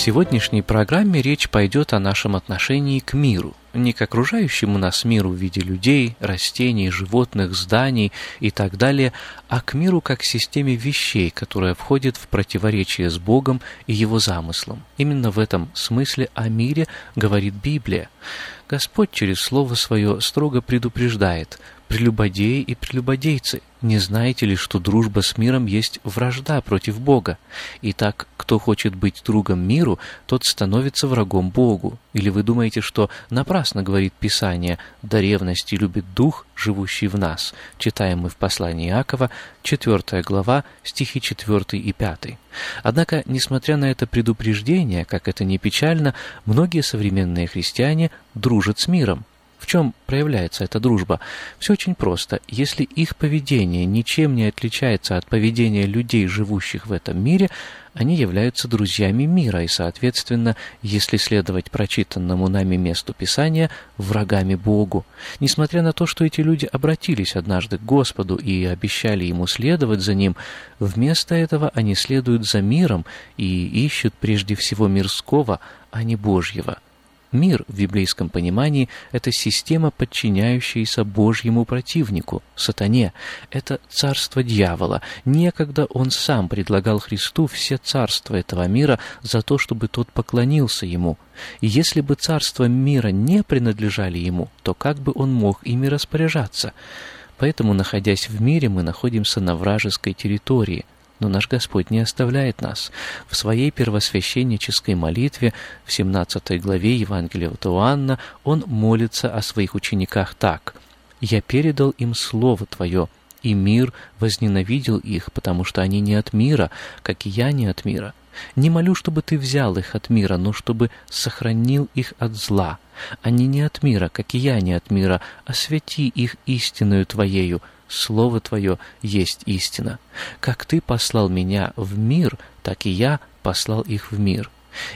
Сегодняшней программе речь пойдет о нашем отношении к миру, не к окружающему нас миру в виде людей, растений, животных, зданий и так далее, а к миру как системе вещей, которая входит в противоречие с Богом и Его замыслом. Именно в этом смысле о мире говорит Библия. Господь через Слово Свое строго предупреждает – прелюбодеи и прелюбодейцы, не знаете ли, что дружба с миром есть вражда против Бога? Итак, кто хочет быть другом миру, тот становится врагом Богу. Или вы думаете, что напрасно говорит Писание «до ревности любит Дух, живущий в нас», читаем мы в послании Иакова, 4 глава, стихи 4 и 5. Однако, несмотря на это предупреждение, как это не печально, многие современные христиане дружат с миром. В чем проявляется эта дружба? Все очень просто. Если их поведение ничем не отличается от поведения людей, живущих в этом мире, они являются друзьями мира и, соответственно, если следовать прочитанному нами месту Писания, врагами Богу. Несмотря на то, что эти люди обратились однажды к Господу и обещали Ему следовать за Ним, вместо этого они следуют за миром и ищут прежде всего мирского, а не Божьего. Мир в библейском понимании – это система, подчиняющаяся Божьему противнику, сатане. Это царство дьявола. Некогда он сам предлагал Христу все царства этого мира за то, чтобы тот поклонился ему. И если бы царства мира не принадлежали ему, то как бы он мог ими распоряжаться? Поэтому, находясь в мире, мы находимся на вражеской территории – но наш Господь не оставляет нас. В своей первосвященнической молитве в 17 главе Евангелия от Иоанна он молится о своих учениках так «Я передал им Слово Твое, и мир возненавидел их, потому что они не от мира, как и я не от мира. Не молю, чтобы Ты взял их от мира, но чтобы сохранил их от зла. Они не от мира, как и я не от мира, освети их истинную Твоею, Слово Твое есть истина. Как Ты послал меня в мир, так и я послал их в мир.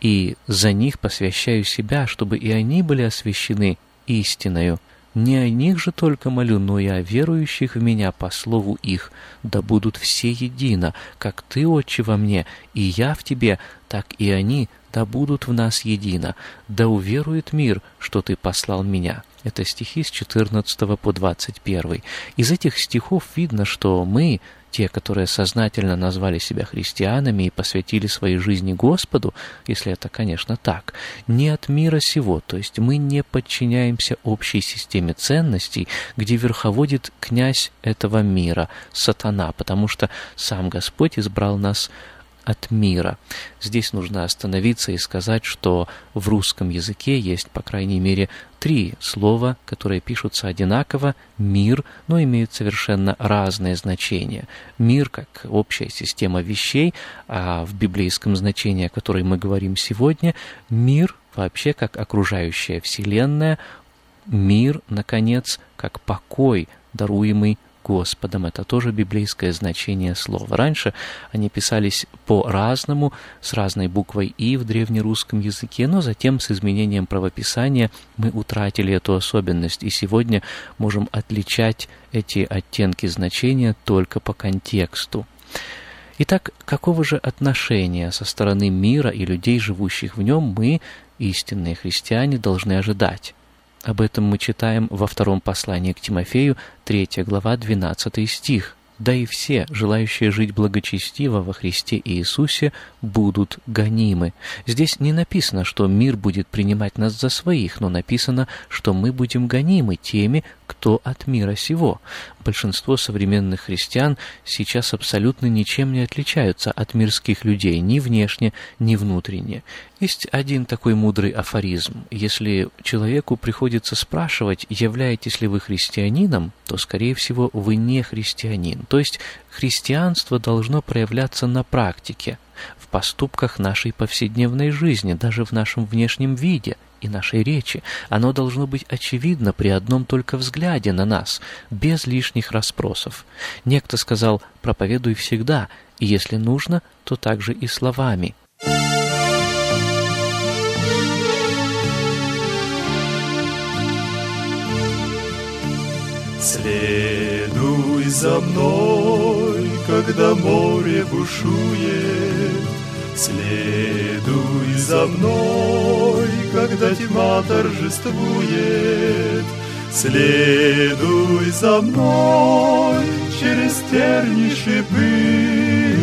И за них посвящаю себя, чтобы и они были освящены истиною. Не о них же только молю, но и о верующих в меня по слову их, да будут все едино, как Ты, Отче, во мне, и я в Тебе, так и они, да будут в нас едино, да уверует мир, что Ты послал меня». Это стихи с 14 по 21. Из этих стихов видно, что мы, те, которые сознательно назвали себя христианами и посвятили своей жизни Господу, если это, конечно, так, не от мира сего, то есть мы не подчиняемся общей системе ценностей, где верховодит князь этого мира, сатана, потому что сам Господь избрал нас от мира. Здесь нужно остановиться и сказать, что в русском языке есть, по крайней мере, три слова, которые пишутся одинаково «мир», но имеют совершенно разные значения. Мир как общая система вещей, а в библейском значении, о которой мы говорим сегодня, мир вообще как окружающая Вселенная, мир, наконец, как покой, даруемый Господом. Это тоже библейское значение слова. Раньше они писались по-разному, с разной буквой «и» в древнерусском языке, но затем с изменением правописания мы утратили эту особенность, и сегодня можем отличать эти оттенки значения только по контексту. Итак, какого же отношения со стороны мира и людей, живущих в нем, мы, истинные христиане, должны ожидать? Об этом мы читаем во втором послании к Тимофею, 3 глава, 12 стих. Да и все, желающие жить благочестиво во Христе Иисусе, будут гонимы. Здесь не написано, что мир будет принимать нас за своих, но написано, что мы будем гонимы теми, кто от мира сего. Большинство современных христиан сейчас абсолютно ничем не отличаются от мирских людей ни внешне, ни внутренне. Есть один такой мудрый афоризм. Если человеку приходится спрашивать, являетесь ли вы христианином, то, скорее всего, вы не христианин. То есть христианство должно проявляться на практике, в поступках нашей повседневной жизни, даже в нашем внешнем виде и нашей речи. Оно должно быть очевидно при одном только взгляде на нас, без лишних расспросов. Некто сказал «проповедуй всегда», и если нужно, то также и словами. Следуй за мной, когда море бушует, Следуй за мной, когда тьма торжествует, Следуй за мной через терни шипы,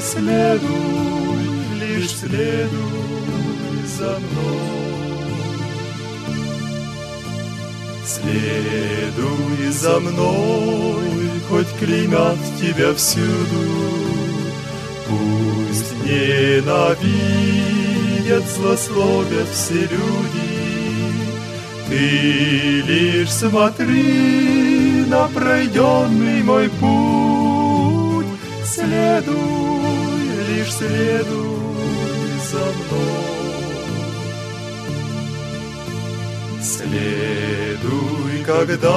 Следуй, лишь следуй за мной. Следуй за мной, хоть клеймят тебя всюду, Пусть ненавидят, злословят все люди, Ты лишь смотри на пройденный мой путь, Следуй, лишь следуй за мной. Следуй, когда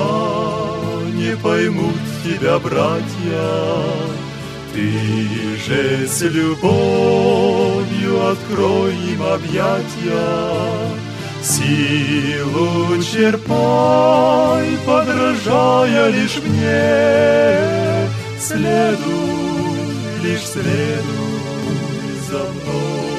не поймут тебя братья, ты же с любовью открой им объятия, Силу черпай, подражая лишь мне, Следуй, лишь следуй за мной.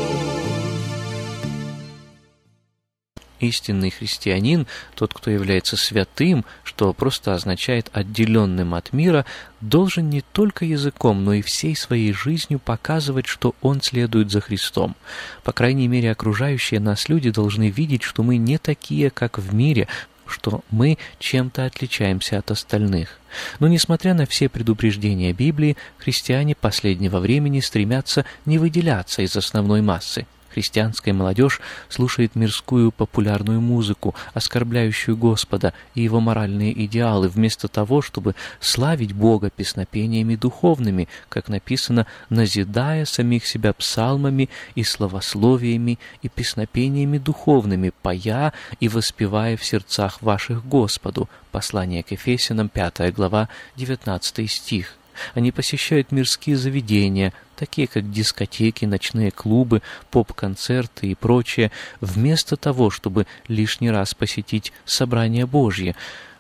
Истинный христианин, тот, кто является святым, что просто означает отделенным от мира, должен не только языком, но и всей своей жизнью показывать, что он следует за Христом. По крайней мере, окружающие нас люди должны видеть, что мы не такие, как в мире, что мы чем-то отличаемся от остальных. Но несмотря на все предупреждения Библии, христиане последнего времени стремятся не выделяться из основной массы. Христианская молодежь слушает мирскую популярную музыку, оскорбляющую Господа и его моральные идеалы, вместо того, чтобы славить Бога песнопениями духовными, как написано, назидая самих себя псалмами и словословиями и песнопениями духовными, поя и воспевая в сердцах ваших Господу. Послание к Ефесянам, 5 глава, 19 стих. Они посещают мирские заведения, такие как дискотеки, ночные клубы, поп-концерты и прочее, вместо того, чтобы лишний раз посетить собрание Божье.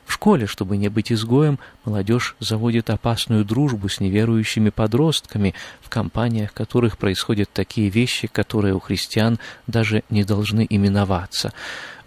В школе, чтобы не быть изгоем, молодежь заводит опасную дружбу с неверующими подростками, в компаниях которых происходят такие вещи, которые у христиан даже не должны именоваться.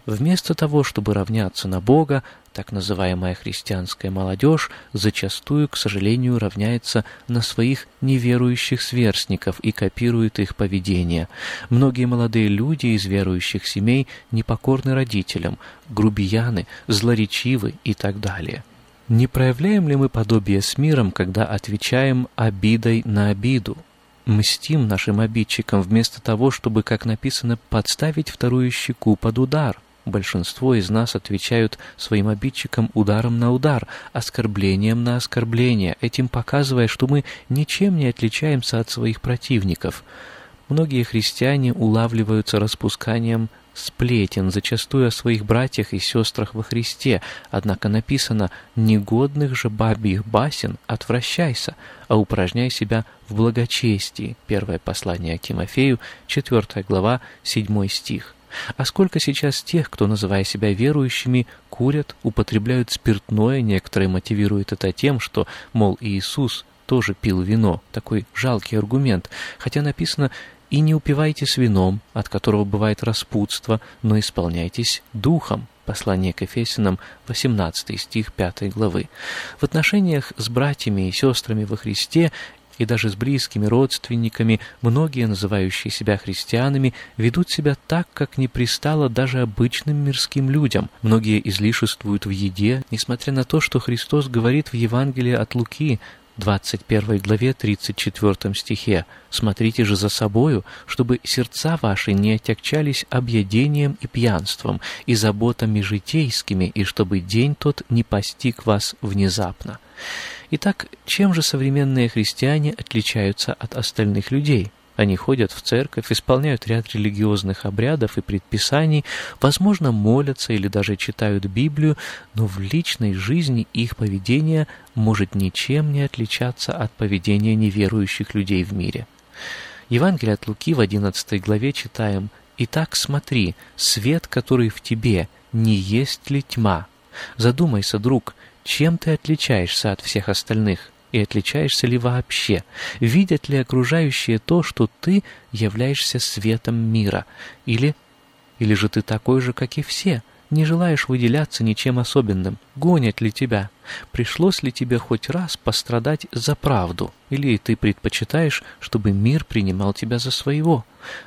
Вместо того, чтобы равняться на Бога, так называемая христианская молодежь зачастую, к сожалению, равняется на своих неверующих сверстников и копирует их поведение. Многие молодые люди из верующих семей непокорны родителям, грубияны, злоречивы и так далее. Не проявляем ли мы подобие с миром, когда отвечаем обидой на обиду? Мстим нашим обидчикам вместо того, чтобы, как написано, подставить вторую щеку под удар. Большинство из нас отвечают своим обидчикам ударом на удар, оскорблением на оскорбление, этим показывая, что мы ничем не отличаемся от своих противников. Многие христиане улавливаются распусканием сплетен, зачастую о своих братьях и сестрах во Христе, однако написано «негодных же бабьих басен отвращайся, а упражняй себя в благочестии». Первое послание к Тимофею, 4 глава, 7 стих. А сколько сейчас тех, кто, называя себя верующими, курят, употребляют спиртное, некоторые мотивируют это тем, что, мол, Иисус тоже пил вино. Такой жалкий аргумент. Хотя написано «И не упивайтесь вином, от которого бывает распутство, но исполняйтесь духом». Послание к Ефесянам, 18 стих 5 главы. В отношениях с братьями и сестрами во Христе и даже с близкими родственниками, многие, называющие себя христианами, ведут себя так, как не пристало даже обычным мирским людям. Многие излишествуют в еде, несмотря на то, что Христос говорит в Евангелии от Луки, 21 главе 34 стихе «Смотрите же за собою, чтобы сердца ваши не отягчались объедением и пьянством, и заботами житейскими, и чтобы день тот не постиг вас внезапно». Итак, чем же современные христиане отличаются от остальных людей? Они ходят в церковь, исполняют ряд религиозных обрядов и предписаний, возможно, молятся или даже читают Библию, но в личной жизни их поведение может ничем не отличаться от поведения неверующих людей в мире. Евангелие от Луки в 11 главе читаем «Итак, смотри, свет, который в тебе, не есть ли тьма? Задумайся, друг, чем ты отличаешься от всех остальных? И отличаешься ли вообще? Видят ли окружающие то, что ты являешься светом мира? Или, или же ты такой же, как и все? Не желаешь выделяться ничем особенным? Гонят ли тебя? Пришлось ли тебе хоть раз пострадать за правду? Или ты предпочитаешь, чтобы мир принимал тебя за своего?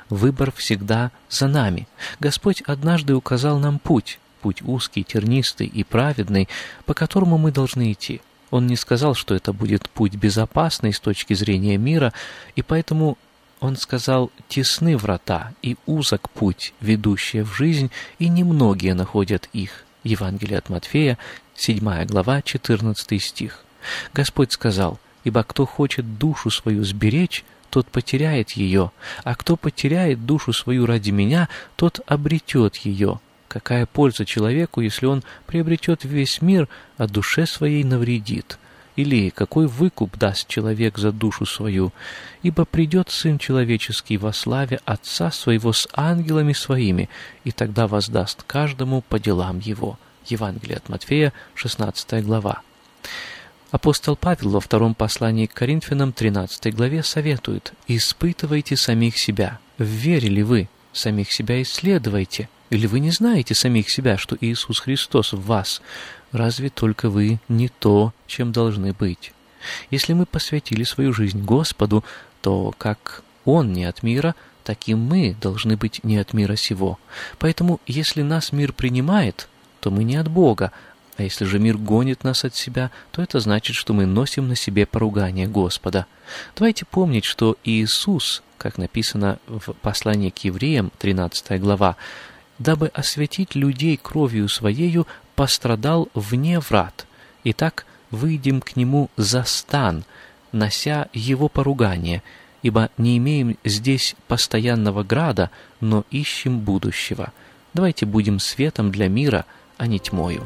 Выбор всегда за нами. Господь однажды указал нам путь путь узкий, тернистый и праведный, по которому мы должны идти. Он не сказал, что это будет путь безопасный с точки зрения мира, и поэтому он сказал «тесны врата и узок путь, ведущий в жизнь, и немногие находят их». Евангелие от Матфея, 7 глава, 14 стих. Господь сказал «Ибо кто хочет душу свою сберечь, тот потеряет ее, а кто потеряет душу свою ради меня, тот обретет ее». Какая польза человеку, если он приобретет весь мир, а душе своей навредит? Или какой выкуп даст человек за душу свою? Ибо придет Сын Человеческий во славе Отца Своего с ангелами Своими, и тогда воздаст каждому по делам Его». Евангелие от Матфея, 16 глава. Апостол Павел во втором послании к Коринфянам, 13 главе, советует «Испытывайте самих себя. Верили вы? Самих себя исследуйте. Или вы не знаете самих себя, что Иисус Христос в вас? Разве только вы не то, чем должны быть? Если мы посвятили свою жизнь Господу, то как Он не от мира, таким мы должны быть не от мира сего. Поэтому, если нас мир принимает, то мы не от Бога, а если же мир гонит нас от себя, то это значит, что мы носим на себе поругание Господа. Давайте помнить, что Иисус, как написано в послании к евреям, 13 глава, дабы осветить людей кровью Своею, пострадал вне врат. Итак, выйдем к Нему за стан, нося Его поругание, ибо не имеем здесь постоянного града, но ищем будущего. Давайте будем светом для мира, а не тьмою.